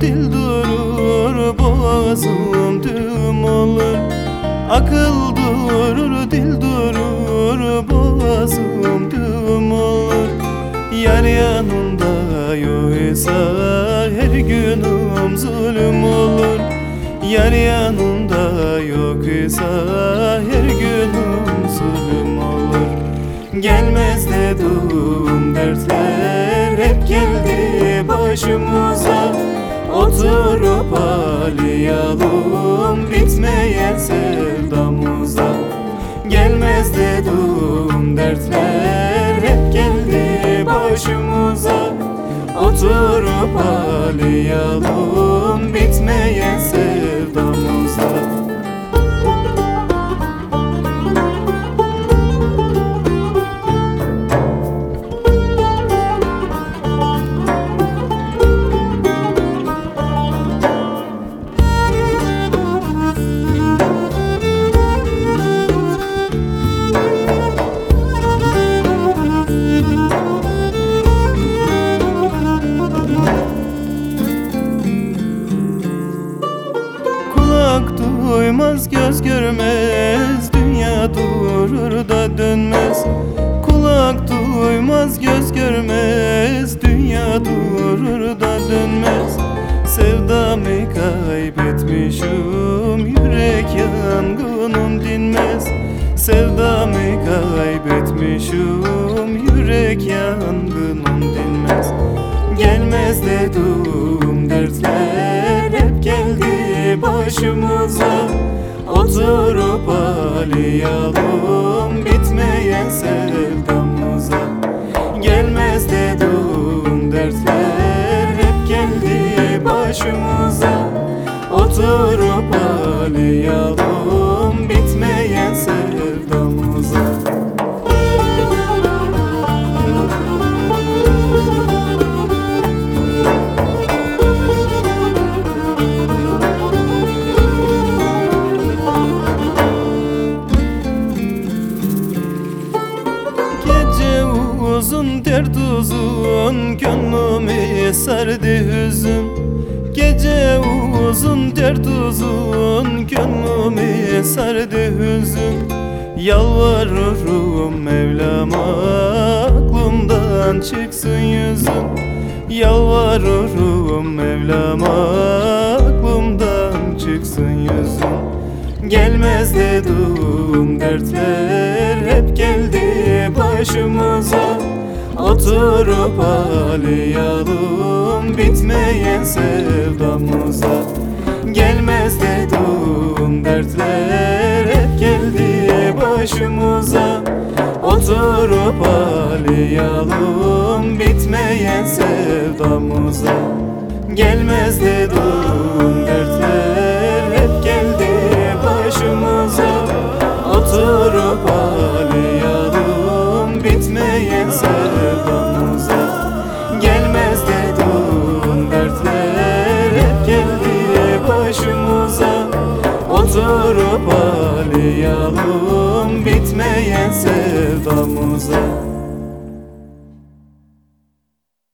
Dil durur, boğazım düğüm olur. Akıl durur, dil durur, boğazım düğüm olur. Yar yanında yoksa her günüm zulüm olur. Yar yanında yoksa her günüm zulüm olur. Gelmez dedim dertler hep geldi başımıza Oturup ağlayalım bitmeyen sevdamıza. Gelmez dedim dertler hep geldi başımıza. Oturup ağlayalım bitmeyen sevdamıza göz görmez. Dünya durur da dönmez. Kulak duymaz göz görmez. Dünya durur da dönmez. Sevdamı kaybetmişim Yürek yangınım dinmez. Sevdamı kaybetmişim Yürek yangınım dinmez. Gelmez dedim dertler hep geldi başımıza Oturup ağlayalım bitmeyen sevdamıza Gelmez dedim dertler hep geldi başımıza. Oturup ağlayalım uzun dert uzun Gönlümü sardı hüzün. Gece uzun dert uzun Gönlümü sardı hüzün. Yalvarırım Mevlam'a Aklımdan çıksın yüzün. Yalvarırım Mevlam'a Aklımdan çıksın yüzün. Gelmez dedim dertler hep başımıza Oturup ağlayalım bitmeyen sevdamıza. Gelmez dedim dertler hep geldi başımıza. Oturup ağlayalım bitmeyen sevdamıza. Gelmez dedim dertler Oturup ağlayalım bitmeyen sevdamıza